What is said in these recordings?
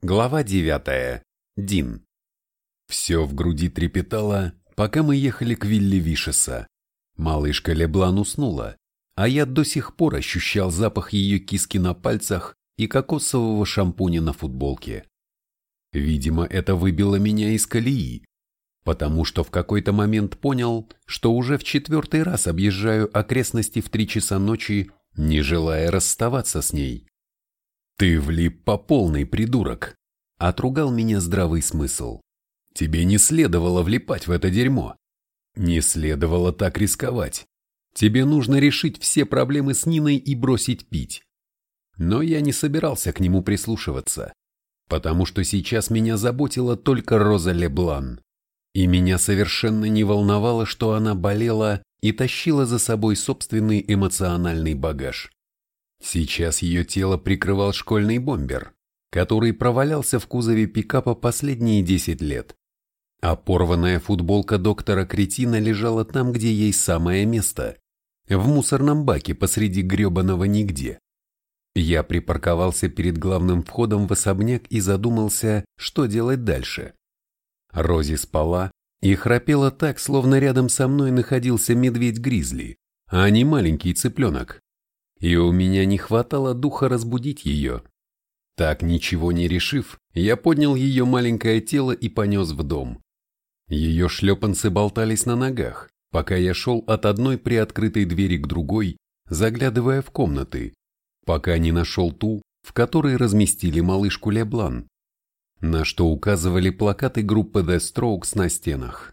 Глава 9. Дин. Все в груди трепетало, пока мы ехали к вилле Вишеса. Малышка Леблан уснула, а я до сих пор ощущал запах ее киски на пальцах и кокосового шампуня на футболке. Видимо, это выбило меня из колеи, потому что в какой-то момент понял, что уже в четвертый раз объезжаю окрестности в три часа ночи, не желая расставаться с ней. «Ты влип по полной, придурок!» — отругал меня здравый смысл. «Тебе не следовало влипать в это дерьмо. Не следовало так рисковать. Тебе нужно решить все проблемы с Ниной и бросить пить». Но я не собирался к нему прислушиваться, потому что сейчас меня заботила только Роза Леблан. И меня совершенно не волновало, что она болела и тащила за собой собственный эмоциональный багаж. Сейчас ее тело прикрывал школьный бомбер, который провалялся в кузове пикапа последние 10 лет. А порванная футболка доктора Кретина лежала там, где ей самое место, в мусорном баке посреди гребаного нигде. Я припарковался перед главным входом в особняк и задумался, что делать дальше. Рози спала и храпела так, словно рядом со мной находился медведь-гризли, а не маленький цыпленок и у меня не хватало духа разбудить ее. Так ничего не решив, я поднял ее маленькое тело и понес в дом. Ее шлепанцы болтались на ногах, пока я шел от одной приоткрытой двери к другой, заглядывая в комнаты, пока не нашел ту, в которой разместили малышку Леблан, на что указывали плакаты группы The Strokes на стенах.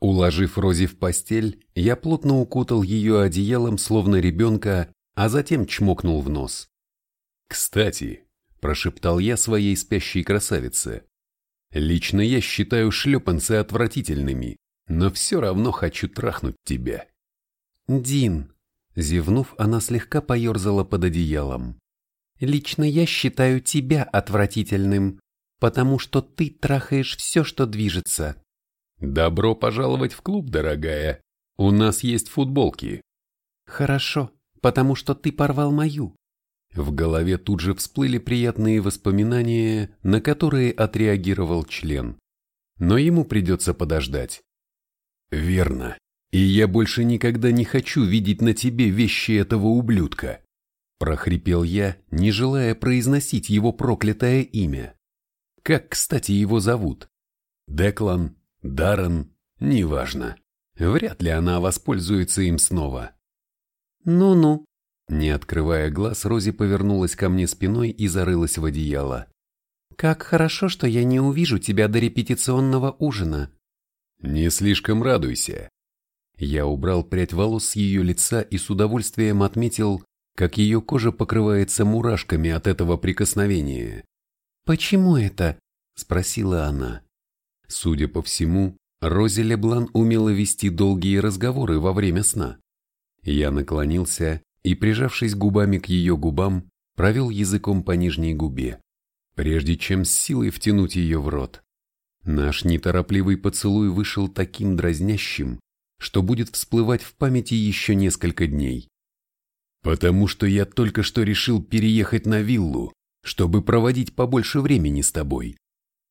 Уложив Рози в постель, я плотно укутал ее одеялом, словно ребенка, а затем чмокнул в нос. «Кстати», – прошептал я своей спящей красавице, – «лично я считаю шлепанцы отвратительными, но все равно хочу трахнуть тебя». «Дин», – зевнув, она слегка поерзала под одеялом, – «лично я считаю тебя отвратительным, потому что ты трахаешь все, что движется». «Добро пожаловать в клуб, дорогая. У нас есть футболки». «Хорошо», потому что ты порвал мою. В голове тут же всплыли приятные воспоминания, на которые отреагировал член. Но ему придется подождать. Верно. И я больше никогда не хочу видеть на тебе вещи этого ублюдка. Прохрипел я, не желая произносить его проклятое имя. Как, кстати, его зовут? Деклан? Даррен? Неважно. Вряд ли она воспользуется им снова. «Ну-ну». Не открывая глаз, Рози повернулась ко мне спиной и зарылась в одеяло. «Как хорошо, что я не увижу тебя до репетиционного ужина». «Не слишком радуйся». Я убрал прядь волос с ее лица и с удовольствием отметил, как ее кожа покрывается мурашками от этого прикосновения. «Почему это?» – спросила она. Судя по всему, Рози Леблан умела вести долгие разговоры во время сна. Я наклонился и, прижавшись губами к ее губам, провел языком по нижней губе, прежде чем с силой втянуть ее в рот. Наш неторопливый поцелуй вышел таким дразнящим, что будет всплывать в памяти еще несколько дней. «Потому что я только что решил переехать на виллу, чтобы проводить побольше времени с тобой»,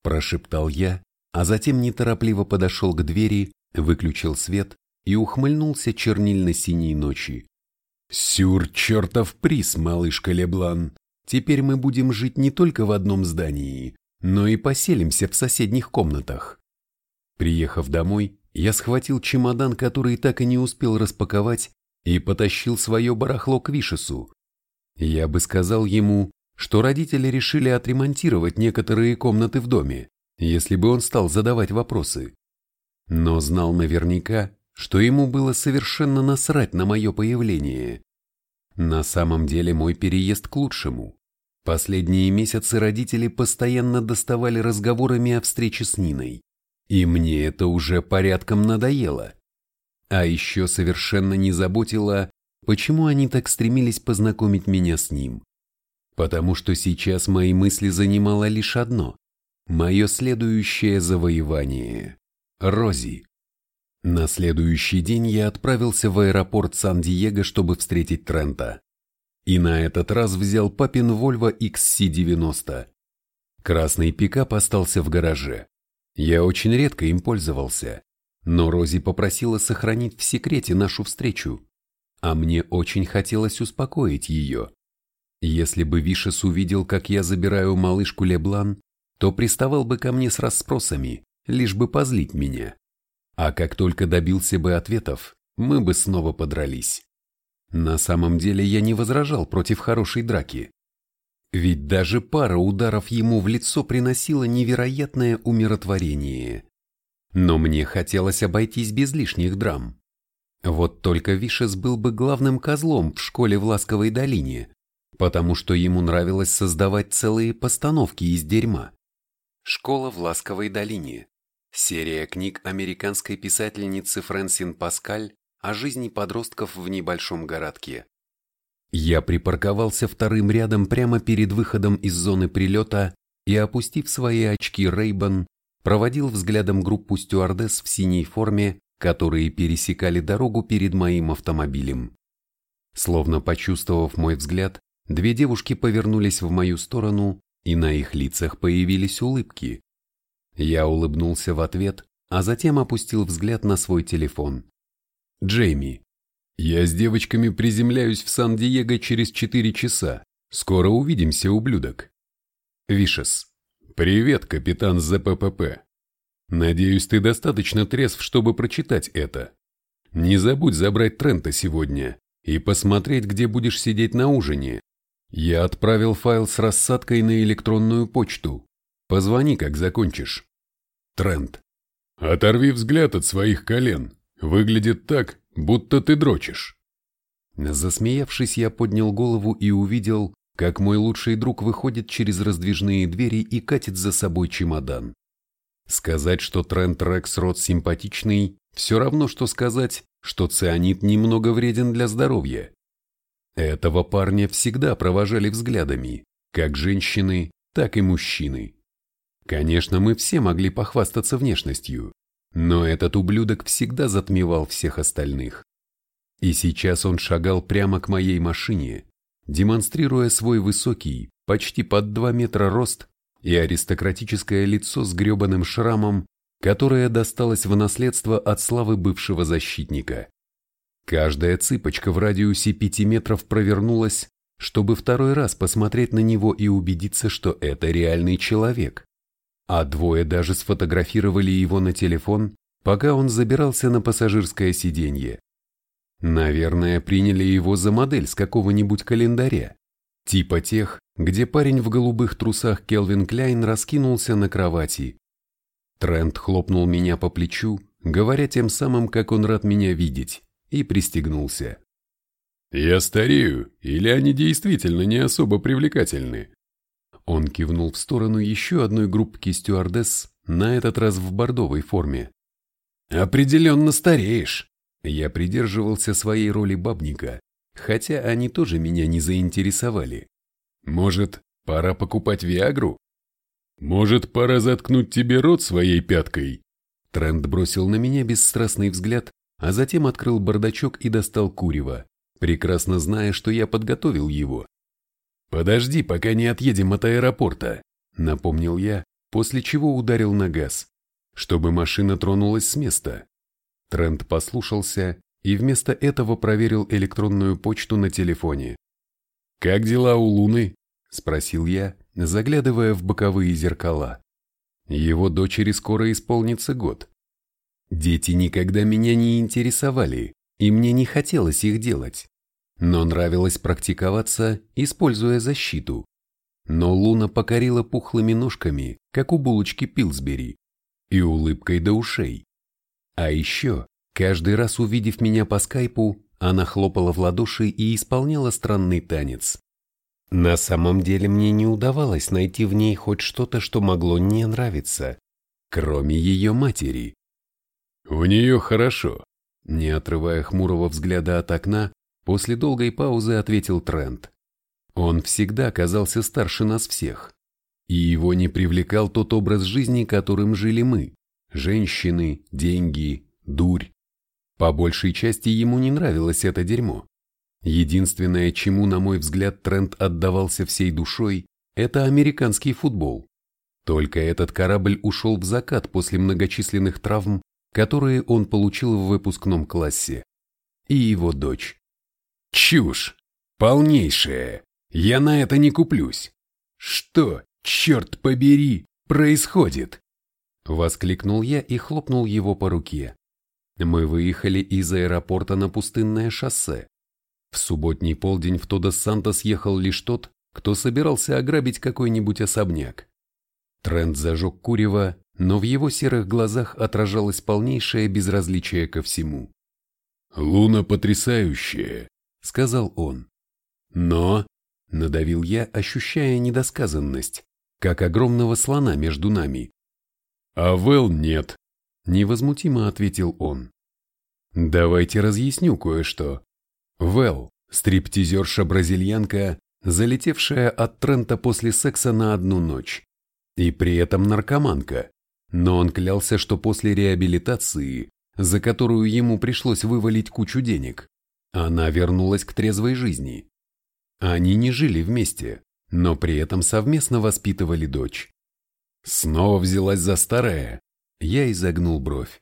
прошептал я, а затем неторопливо подошел к двери, выключил свет и ухмыльнулся чернильно-синей ночи. «Сюр чертов приз, малышка Леблан! Теперь мы будем жить не только в одном здании, но и поселимся в соседних комнатах». Приехав домой, я схватил чемодан, который так и не успел распаковать, и потащил свое барахло к Вишесу. Я бы сказал ему, что родители решили отремонтировать некоторые комнаты в доме, если бы он стал задавать вопросы. Но знал наверняка, что ему было совершенно насрать на мое появление. На самом деле мой переезд к лучшему. Последние месяцы родители постоянно доставали разговорами о встрече с Ниной. И мне это уже порядком надоело. А еще совершенно не заботило, почему они так стремились познакомить меня с ним. Потому что сейчас мои мысли занимало лишь одно – мое следующее завоевание – Рози. На следующий день я отправился в аэропорт Сан-Диего, чтобы встретить Трента. И на этот раз взял папин Volvo XC90. Красный пикап остался в гараже. Я очень редко им пользовался, но Рози попросила сохранить в секрете нашу встречу, а мне очень хотелось успокоить ее. Если бы Вишес увидел, как я забираю малышку Леблан, то приставал бы ко мне с расспросами, лишь бы позлить меня. А как только добился бы ответов, мы бы снова подрались. На самом деле я не возражал против хорошей драки. Ведь даже пара ударов ему в лицо приносила невероятное умиротворение. Но мне хотелось обойтись без лишних драм. Вот только Вишес был бы главным козлом в школе в Ласковой долине, потому что ему нравилось создавать целые постановки из дерьма. Школа в Ласковой долине. Серия книг американской писательницы Фрэнсин Паскаль о жизни подростков в небольшом городке. Я припарковался вторым рядом прямо перед выходом из зоны прилета и, опустив свои очки Рейбан, проводил взглядом группу стюардесс в синей форме, которые пересекали дорогу перед моим автомобилем. Словно почувствовав мой взгляд, две девушки повернулись в мою сторону, и на их лицах появились улыбки. Я улыбнулся в ответ, а затем опустил взгляд на свой телефон. Джейми. Я с девочками приземляюсь в Сан-Диего через четыре часа. Скоро увидимся, ублюдок. Вишес. Привет, капитан ЗППП. Надеюсь, ты достаточно трезв, чтобы прочитать это. Не забудь забрать Трента сегодня и посмотреть, где будешь сидеть на ужине. Я отправил файл с рассадкой на электронную почту. Позвони, как закончишь. Трент. Оторви взгляд от своих колен. Выглядит так, будто ты дрочишь. Засмеявшись, я поднял голову и увидел, как мой лучший друг выходит через раздвижные двери и катит за собой чемодан. Сказать, что Трент Рексрот симпатичный, все равно, что сказать, что цианид немного вреден для здоровья. Этого парня всегда провожали взглядами, как женщины, так и мужчины. Конечно, мы все могли похвастаться внешностью, но этот ублюдок всегда затмевал всех остальных. И сейчас он шагал прямо к моей машине, демонстрируя свой высокий, почти под 2 метра рост и аристократическое лицо с гребаным шрамом, которое досталось в наследство от славы бывшего защитника. Каждая цыпочка в радиусе 5 метров провернулась, чтобы второй раз посмотреть на него и убедиться, что это реальный человек а двое даже сфотографировали его на телефон, пока он забирался на пассажирское сиденье. Наверное, приняли его за модель с какого-нибудь календаря, типа тех, где парень в голубых трусах Келвин Кляйн раскинулся на кровати. Трент хлопнул меня по плечу, говоря тем самым, как он рад меня видеть, и пристегнулся. «Я старею, или они действительно не особо привлекательны?» Он кивнул в сторону еще одной группки стюардесс, на этот раз в бордовой форме. «Определенно стареешь!» Я придерживался своей роли бабника, хотя они тоже меня не заинтересовали. «Может, пора покупать Виагру?» «Может, пора заткнуть тебе рот своей пяткой?» Трент бросил на меня бесстрастный взгляд, а затем открыл бардачок и достал курево, прекрасно зная, что я подготовил его. «Подожди, пока не отъедем от аэропорта», — напомнил я, после чего ударил на газ, чтобы машина тронулась с места. Трент послушался и вместо этого проверил электронную почту на телефоне. «Как дела у Луны?» — спросил я, заглядывая в боковые зеркала. Его дочери скоро исполнится год. Дети никогда меня не интересовали, и мне не хотелось их делать но нравилось практиковаться, используя защиту. Но Луна покорила пухлыми ножками, как у булочки Пилсбери, и улыбкой до ушей. А еще, каждый раз увидев меня по скайпу, она хлопала в ладоши и исполняла странный танец. На самом деле мне не удавалось найти в ней хоть что-то, что могло не нравиться, кроме ее матери. «У нее хорошо», не отрывая хмурого взгляда от окна, После долгой паузы ответил Трент. Он всегда казался старше нас всех. И его не привлекал тот образ жизни, которым жили мы. Женщины, деньги, дурь. По большей части ему не нравилось это дерьмо. Единственное, чему, на мой взгляд, Трент отдавался всей душой, это американский футбол. Только этот корабль ушел в закат после многочисленных травм, которые он получил в выпускном классе. И его дочь. Чушь! Полнейшая! Я на это не куплюсь! Что, черт побери, происходит? Воскликнул я и хлопнул его по руке. Мы выехали из аэропорта на пустынное шоссе. В субботний полдень в Тодос-Сантос ехал лишь тот, кто собирался ограбить какой-нибудь особняк. Трент зажег курево, но в его серых глазах отражалось полнейшее безразличие ко всему. «Луна потрясающая», — сказал он. «Но», — надавил я, ощущая недосказанность, как огромного слона между нами. «А Вэл нет», — невозмутимо ответил он. «Давайте разъясню кое-что. Вэл, стриптизерша-бразильянка, залетевшая от Трента после секса на одну ночь. И при этом наркоманка. Но он клялся, что после реабилитации, за которую ему пришлось вывалить кучу денег, она вернулась к трезвой жизни. Они не жили вместе, но при этом совместно воспитывали дочь. Снова взялась за старое. Я изогнул бровь.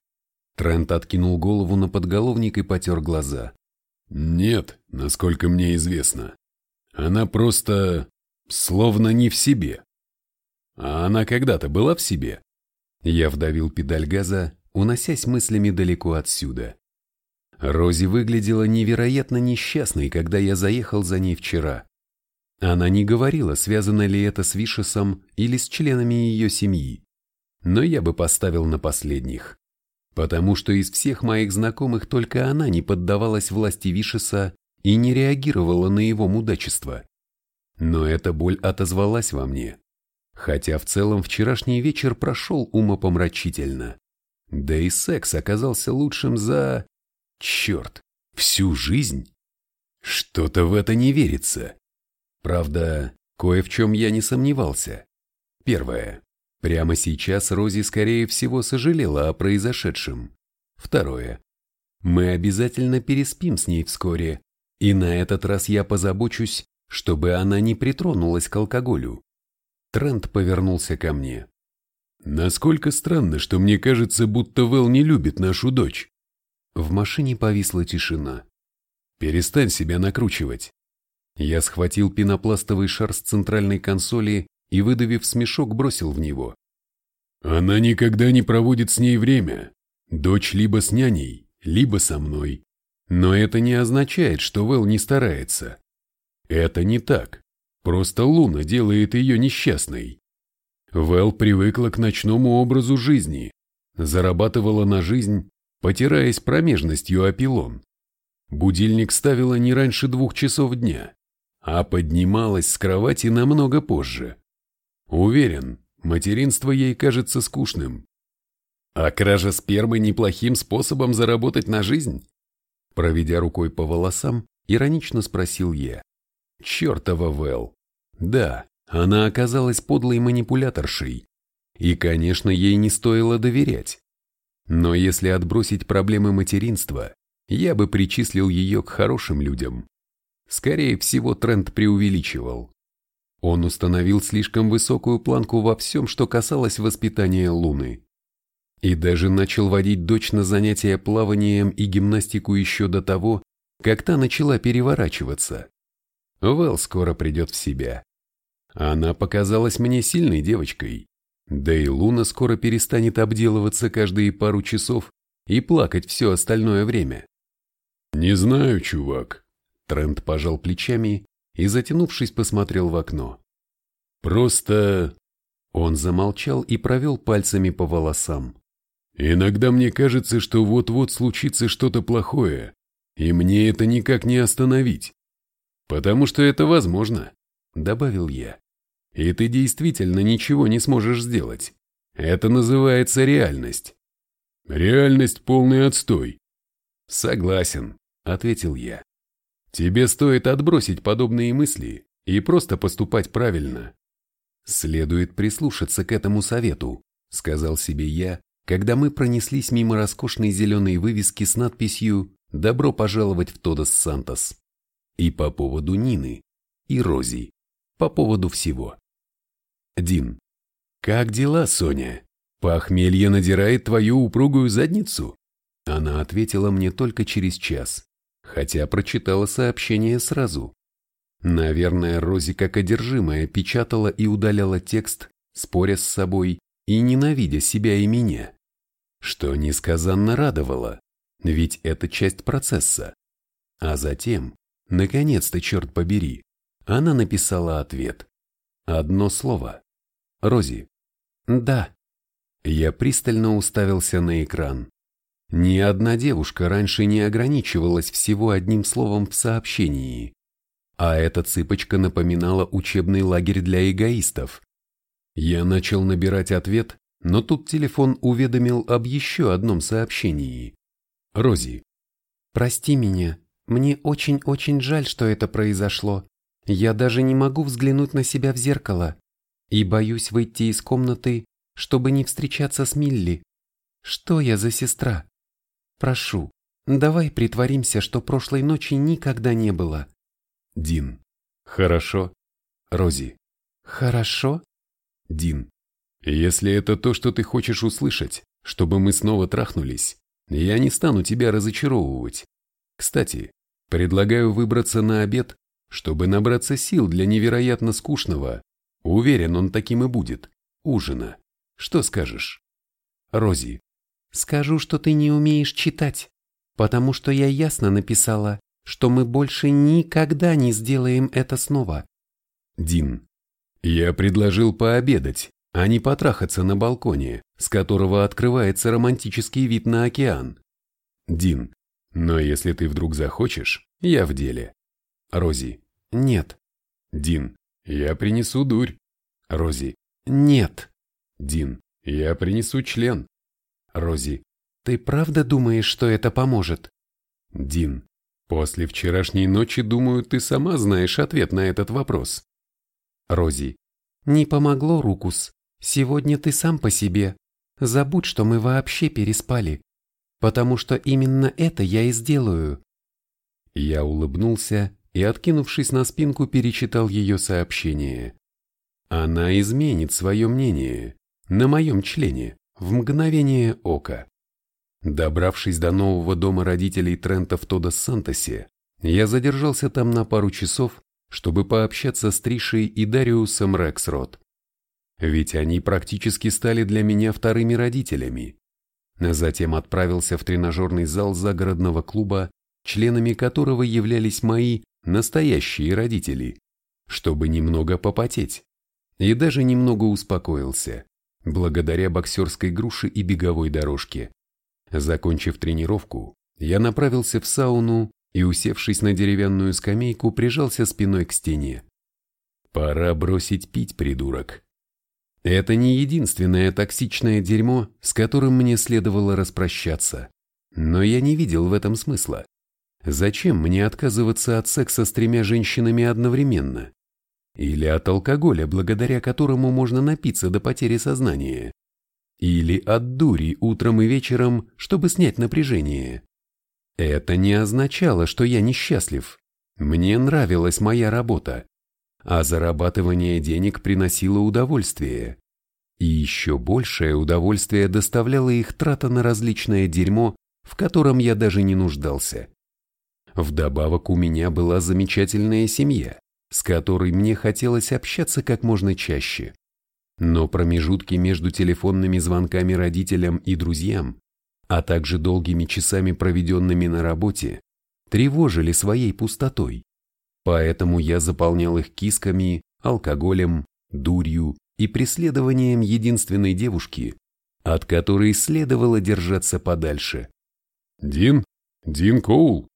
Трент откинул голову на подголовник и потер глаза. Нет, насколько мне известно. Она просто... словно не в себе. А она когда-то была в себе? Я вдавил педаль газа, уносясь мыслями далеко отсюда. Рози выглядела невероятно несчастной, когда я заехал за ней вчера. Она не говорила, связано ли это с Вишесом или с членами ее семьи. Но я бы поставил на последних. Потому что из всех моих знакомых только она не поддавалась власти Вишеса и не реагировала на его мудачество. Но эта боль отозвалась во мне. Хотя в целом вчерашний вечер прошел умопомрачительно. Да и секс оказался лучшим за... Черт, всю жизнь? Что-то в это не верится. Правда, кое в чем я не сомневался. Первое. Прямо сейчас Рози, скорее всего, сожалела о произошедшем. Второе. Мы обязательно переспим с ней вскоре, и на этот раз я позабочусь, чтобы она не притронулась к алкоголю. Трент повернулся ко мне. Насколько странно, что мне кажется, будто Вэл не любит нашу дочь. В машине повисла тишина. Перестань себя накручивать. Я схватил пенопластовый шар с центральной консоли и, выдавив смешок, бросил в него. Она никогда не проводит с ней время. Дочь либо с няней, либо со мной. Но это не означает, что Вэл не старается. Это не так. Просто Луна делает ее несчастной. Вэл привыкла к ночному образу жизни, зарабатывала на жизнь, потираясь промежностью о пилон. Будильник ставила не раньше двух часов дня, а поднималась с кровати намного позже. Уверен, материнство ей кажется скучным. А кража спермы неплохим способом заработать на жизнь? Проведя рукой по волосам, иронично спросил я. Чертова Вэл. Да, она оказалась подлой манипуляторшей. И, конечно, ей не стоило доверять. Но если отбросить проблемы материнства, я бы причислил ее к хорошим людям. Скорее всего, тренд преувеличивал. Он установил слишком высокую планку во всем, что касалось воспитания Луны. И даже начал водить дочь на занятия плаванием и гимнастику еще до того, как та начала переворачиваться. Вэл скоро придет в себя. Она показалась мне сильной девочкой. Да и Луна скоро перестанет обделываться каждые пару часов и плакать все остальное время. «Не знаю, чувак», — Трент пожал плечами и, затянувшись, посмотрел в окно. «Просто...» Он замолчал и провел пальцами по волосам. Иногда мне кажется, что вот-вот случится что-то плохое, и мне это никак не остановить. Потому что это возможно, добавил я. И ты действительно ничего не сможешь сделать. Это называется реальность. Реальность полный отстой. Согласен, ответил я. Тебе стоит отбросить подобные мысли и просто поступать правильно. Следует прислушаться к этому совету, сказал себе я, когда мы пронеслись мимо роскошной зеленой вывески с надписью «Добро пожаловать в Тодос Сантос». И по поводу Нины, и Рози, по поводу всего. Дин. «Как дела, Соня? Похмелье надирает твою упругую задницу?» Она ответила мне только через час, хотя прочитала сообщение сразу. Наверное, Рози как одержимая печатала и удаляла текст, споря с собой и ненавидя себя и меня. Что несказанно радовало, ведь это часть процесса. А затем, наконец-то, черт побери, она написала ответ. Одно слово. Рози. Да. Я пристально уставился на экран. Ни одна девушка раньше не ограничивалась всего одним словом в сообщении. А эта цыпочка напоминала учебный лагерь для эгоистов. Я начал набирать ответ, но тут телефон уведомил об еще одном сообщении. Рози. «Прости меня, мне очень-очень жаль, что это произошло. Я даже не могу взглянуть на себя в зеркало и боюсь выйти из комнаты, чтобы не встречаться с Милли. Что я за сестра? Прошу, давай притворимся, что прошлой ночи никогда не было. Дин. Хорошо. Рози. Хорошо? Дин. Если это то, что ты хочешь услышать, чтобы мы снова трахнулись, я не стану тебя разочаровывать. Кстати, предлагаю выбраться на обед, чтобы набраться сил для невероятно скучного, уверен, он таким и будет, ужина. Что скажешь? Рози. Скажу, что ты не умеешь читать, потому что я ясно написала, что мы больше никогда не сделаем это снова. Дин. Я предложил пообедать, а не потрахаться на балконе, с которого открывается романтический вид на океан. Дин. Но если ты вдруг захочешь, я в деле. Рози. Нет. Дин. Я принесу дурь. Рози. Нет. Дин. Я принесу член. Рози. Ты правда думаешь, что это поможет? Дин. После вчерашней ночи, думаю, ты сама знаешь ответ на этот вопрос. Рози. Не помогло, Рукус. Сегодня ты сам по себе. Забудь, что мы вообще переспали. Потому что именно это я и сделаю. Я улыбнулся и, откинувшись на спинку, перечитал ее сообщение. Она изменит свое мнение на моем члене в мгновение ока. Добравшись до нового дома родителей Трента в Тодос-Сантосе, я задержался там на пару часов, чтобы пообщаться с Тришей и Дариусом Рексрот. Ведь они практически стали для меня вторыми родителями. Затем отправился в тренажерный зал загородного клуба, членами которого являлись мои настоящие родители, чтобы немного попотеть. И даже немного успокоился, благодаря боксерской груше и беговой дорожке. Закончив тренировку, я направился в сауну и, усевшись на деревянную скамейку, прижался спиной к стене. Пора бросить пить, придурок. Это не единственное токсичное дерьмо, с которым мне следовало распрощаться. Но я не видел в этом смысла. Зачем мне отказываться от секса с тремя женщинами одновременно? Или от алкоголя, благодаря которому можно напиться до потери сознания? Или от дури утром и вечером, чтобы снять напряжение? Это не означало, что я несчастлив. Мне нравилась моя работа, а зарабатывание денег приносило удовольствие. И еще большее удовольствие доставляло их трата на различное дерьмо, в котором я даже не нуждался. Вдобавок у меня была замечательная семья, с которой мне хотелось общаться как можно чаще. Но промежутки между телефонными звонками родителям и друзьям, а также долгими часами, проведенными на работе, тревожили своей пустотой. Поэтому я заполнял их кисками, алкоголем, дурью и преследованием единственной девушки, от которой следовало держаться подальше. «Дин? Дин Коул?»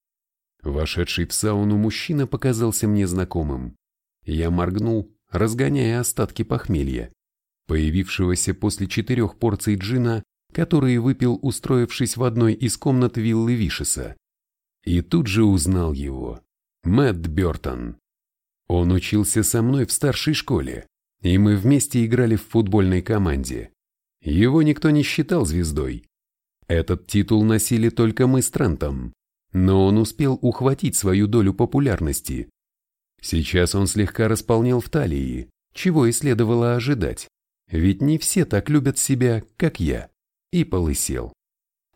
Вошедший в сауну мужчина показался мне знакомым. Я моргнул, разгоняя остатки похмелья, появившегося после четырех порций джина, которые выпил, устроившись в одной из комнат виллы Вишеса. И тут же узнал его. Мэтт Бертон. Он учился со мной в старшей школе, и мы вместе играли в футбольной команде. Его никто не считал звездой. Этот титул носили только мы с Трентом, но он успел ухватить свою долю популярности. Сейчас он слегка располнел в талии, чего и следовало ожидать. ведь не все так любят себя, как я, и полысел.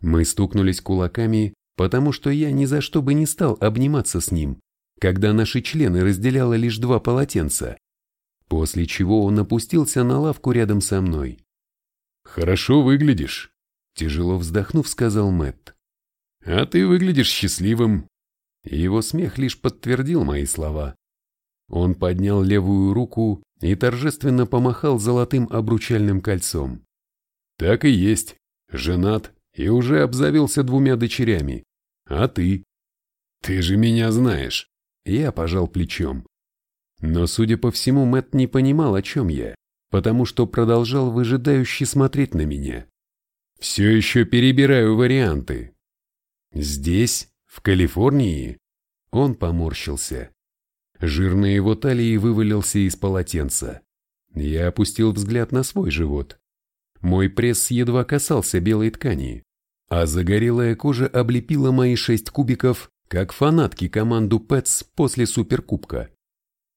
Мы стукнулись кулаками, потому что я ни за что бы не стал обниматься с ним, когда наши члены разделяло лишь два полотенца, после чего он опустился на лавку рядом со мной. «Хорошо выглядишь», – тяжело вздохнув, сказал Мэтт. «А ты выглядишь счастливым». Его смех лишь подтвердил мои слова. Он поднял левую руку и торжественно помахал золотым обручальным кольцом. «Так и есть. Женат и уже обзавелся двумя дочерями. А ты? Ты же меня знаешь. Я пожал плечом. Но, судя по всему, Мэт не понимал, о чем я, потому что продолжал выжидающе смотреть на меня. Все еще перебираю варианты. Здесь, в Калифорнии, он поморщился. Жир на его талии вывалился из полотенца. Я опустил взгляд на свой живот. Мой пресс едва касался белой ткани, а загорелая кожа облепила мои шесть кубиков, как фанатки команду Пэтс после Суперкубка.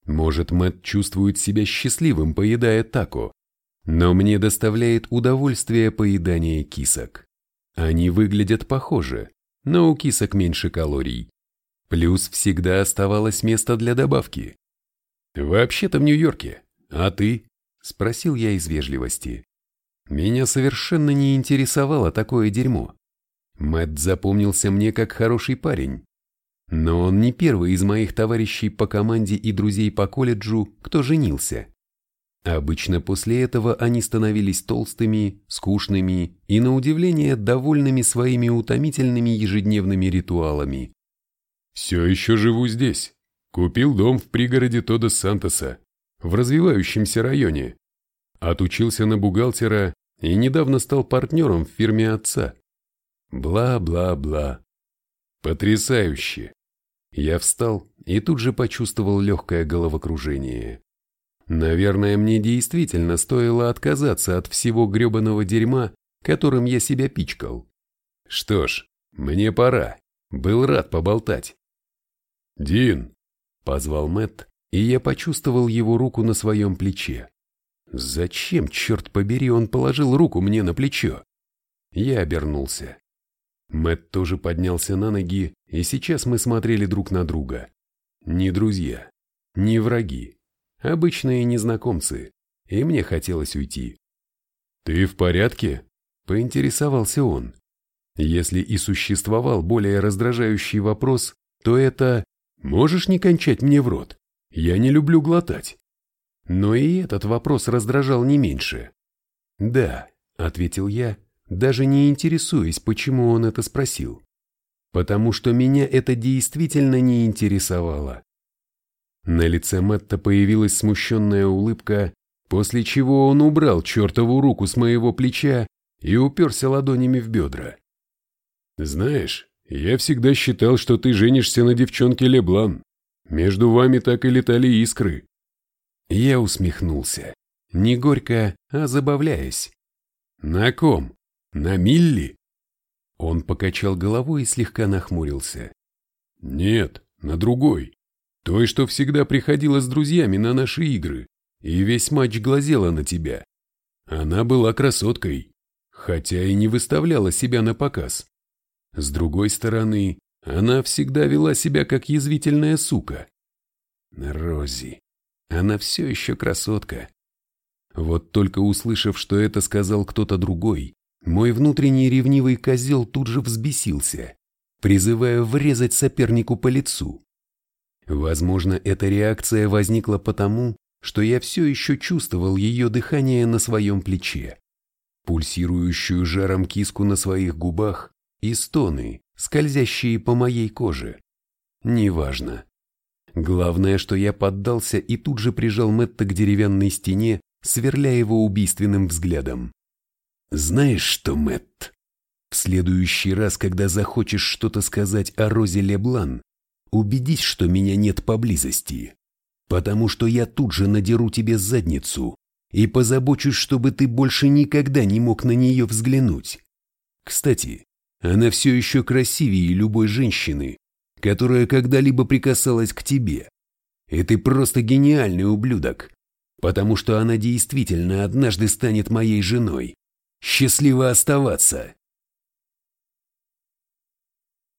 Может, Мэтт чувствует себя счастливым, поедая тако, но мне доставляет удовольствие поедание кисок. Они выглядят похоже, но у кисок меньше калорий. Плюс всегда оставалось место для добавки. «Вообще-то в Нью-Йорке. А ты?» – спросил я из вежливости. Меня совершенно не интересовало такое дерьмо. Мэтт запомнился мне как хороший парень. Но он не первый из моих товарищей по команде и друзей по колледжу, кто женился. Обычно после этого они становились толстыми, скучными и, на удивление, довольными своими утомительными ежедневными ритуалами. «Все еще живу здесь. Купил дом в пригороде Тода Сантоса, в развивающемся районе. Отучился на бухгалтера и недавно стал партнером в фирме отца. Бла-бла-бла. Потрясающе. Я встал и тут же почувствовал легкое головокружение. Наверное, мне действительно стоило отказаться от всего гребаного дерьма, которым я себя пичкал. Что ж, мне пора. Был рад поболтать. «Дин!» — позвал Мэтт, и я почувствовал его руку на своем плече. Зачем, черт побери, он положил руку мне на плечо? Я обернулся. Мэт тоже поднялся на ноги, и сейчас мы смотрели друг на друга. Не друзья, не враги, обычные незнакомцы, и мне хотелось уйти. «Ты в порядке?» – поинтересовался он. Если и существовал более раздражающий вопрос, то это «можешь не кончать мне в рот? Я не люблю глотать». Но и этот вопрос раздражал не меньше. «Да», — ответил я, даже не интересуясь, почему он это спросил. «Потому что меня это действительно не интересовало». На лице Мэтта появилась смущенная улыбка, после чего он убрал чертову руку с моего плеча и уперся ладонями в бедра. «Знаешь, я всегда считал, что ты женишься на девчонке Леблан. Между вами так и летали искры. Я усмехнулся. Не горько, а забавляясь. «На ком? На Милли?» Он покачал головой и слегка нахмурился. «Нет, на другой. Той, что всегда приходила с друзьями на наши игры и весь матч глазела на тебя. Она была красоткой, хотя и не выставляла себя на показ. С другой стороны, она всегда вела себя как язвительная сука. Рози. Она все еще красотка. Вот только услышав, что это сказал кто-то другой, мой внутренний ревнивый козел тут же взбесился, призывая врезать сопернику по лицу. Возможно, эта реакция возникла потому, что я все еще чувствовал ее дыхание на своем плече, пульсирующую жаром киску на своих губах и стоны, скользящие по моей коже. Неважно. Главное, что я поддался и тут же прижал Мэтта к деревянной стене, сверля его убийственным взглядом. «Знаешь что, Мэтт, в следующий раз, когда захочешь что-то сказать о Розе Леблан, убедись, что меня нет поблизости, потому что я тут же надеру тебе задницу и позабочусь, чтобы ты больше никогда не мог на нее взглянуть. Кстати, она все еще красивее любой женщины, которая когда-либо прикасалась к тебе. И ты просто гениальный ублюдок. потому что она действительно однажды станет моей женой. Счастливо оставаться.